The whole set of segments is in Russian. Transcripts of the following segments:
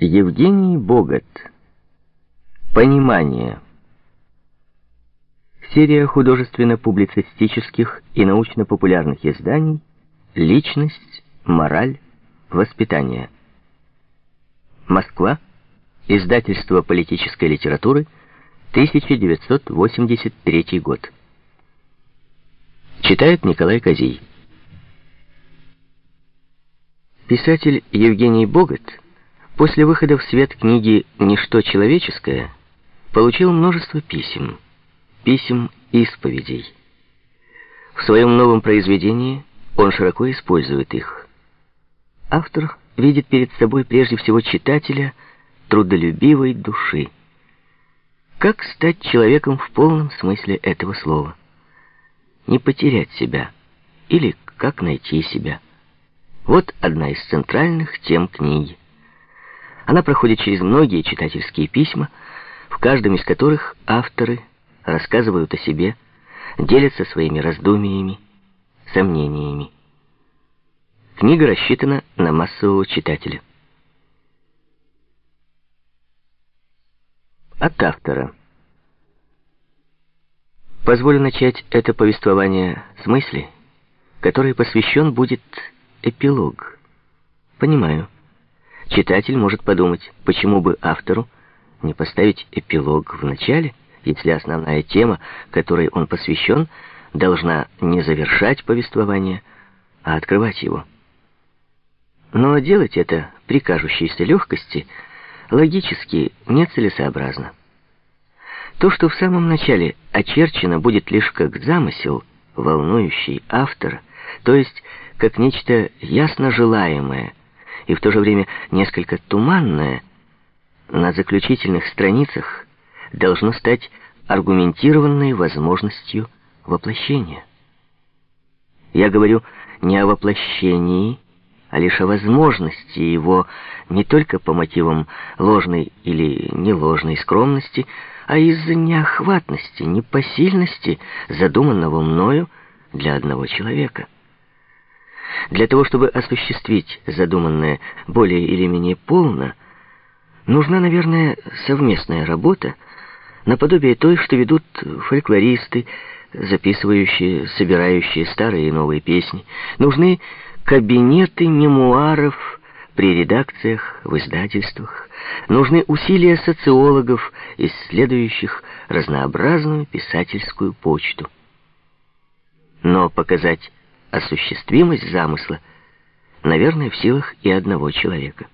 Евгений Богат. Понимание. Серия художественно-публицистических и научно-популярных изданий «Личность, мораль, воспитание». Москва. Издательство политической литературы. 1983 год. Читает Николай Козий. Писатель Евгений Богат после выхода в свет книги «Ничто человеческое» получил множество писем, писем-исповедей. В своем новом произведении он широко использует их. Автор видит перед собой прежде всего читателя трудолюбивой души. Как стать человеком в полном смысле этого слова? Не потерять себя или как найти себя? Вот одна из центральных тем книги. Она проходит через многие читательские письма, в каждом из которых авторы рассказывают о себе, делятся своими раздумьями, сомнениями. Книга рассчитана на массового читателя. От автора. Позволю начать это повествование с мысли, которой посвящен будет эпилог. Понимаю. Читатель может подумать, почему бы автору не поставить эпилог в начале, если основная тема, которой он посвящен, должна не завершать повествование, а открывать его. Но делать это при кажущейся легкости логически нецелесообразно. То, что в самом начале очерчено, будет лишь как замысел, волнующий автора, то есть как нечто ясно желаемое и в то же время несколько туманное, на заключительных страницах должно стать аргументированной возможностью воплощения. Я говорю не о воплощении, а лишь о возможности его не только по мотивам ложной или неложной скромности, а из-за неохватности, непосильности задуманного мною для одного человека. Для того, чтобы осуществить задуманное более или менее полно, нужна, наверное, совместная работа, наподобие той, что ведут фольклористы, записывающие, собирающие старые и новые песни. Нужны кабинеты мемуаров при редакциях, в издательствах. Нужны усилия социологов, исследующих разнообразную писательскую почту. Но показать осуществимость замысла, наверное, в силах и одного человека.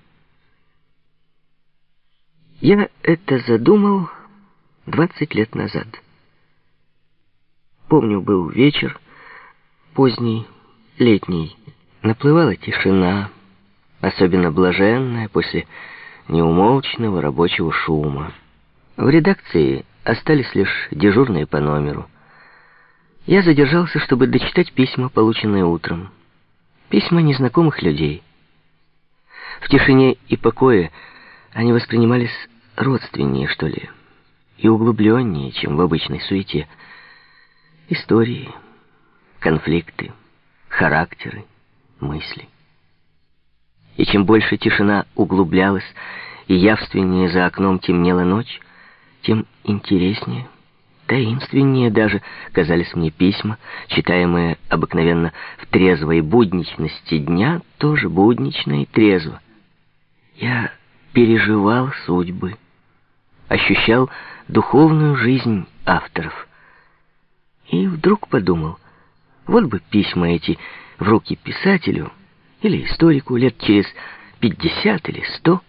Я это задумал 20 лет назад. Помню, был вечер, поздний, летний. Наплывала тишина, особенно блаженная после неумолчного рабочего шума. В редакции остались лишь дежурные по номеру. Я задержался, чтобы дочитать письма, полученные утром. Письма незнакомых людей. В тишине и покое они воспринимались родственнее, что ли, и углубленнее, чем в обычной суете. Истории, конфликты, характеры, мысли. И чем больше тишина углублялась, и явственнее за окном темнела ночь, тем интереснее — Таинственнее даже казались мне письма, читаемые обыкновенно в трезвой будничности дня, тоже буднично и трезво. Я переживал судьбы, ощущал духовную жизнь авторов. И вдруг подумал, вот бы письма эти в руки писателю или историку лет через пятьдесят или сто,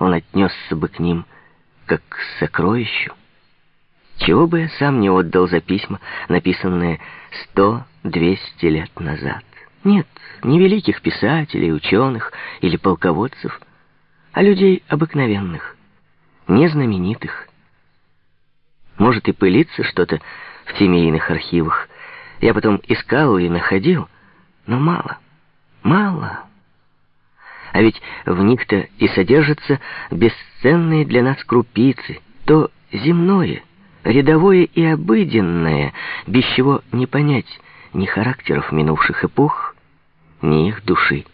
он отнесся бы к ним как к сокровищу. Чего бы я сам не отдал за письма, написанные сто-двести лет назад? Нет, не великих писателей, ученых или полководцев, а людей обыкновенных, незнаменитых. Может и пылиться что-то в семейных архивах. Я потом искал и находил, но мало, мало. А ведь в них-то и содержатся бесценные для нас крупицы, то земное — рядовое и обыденное, без чего не понять ни характеров минувших эпох, ни их души.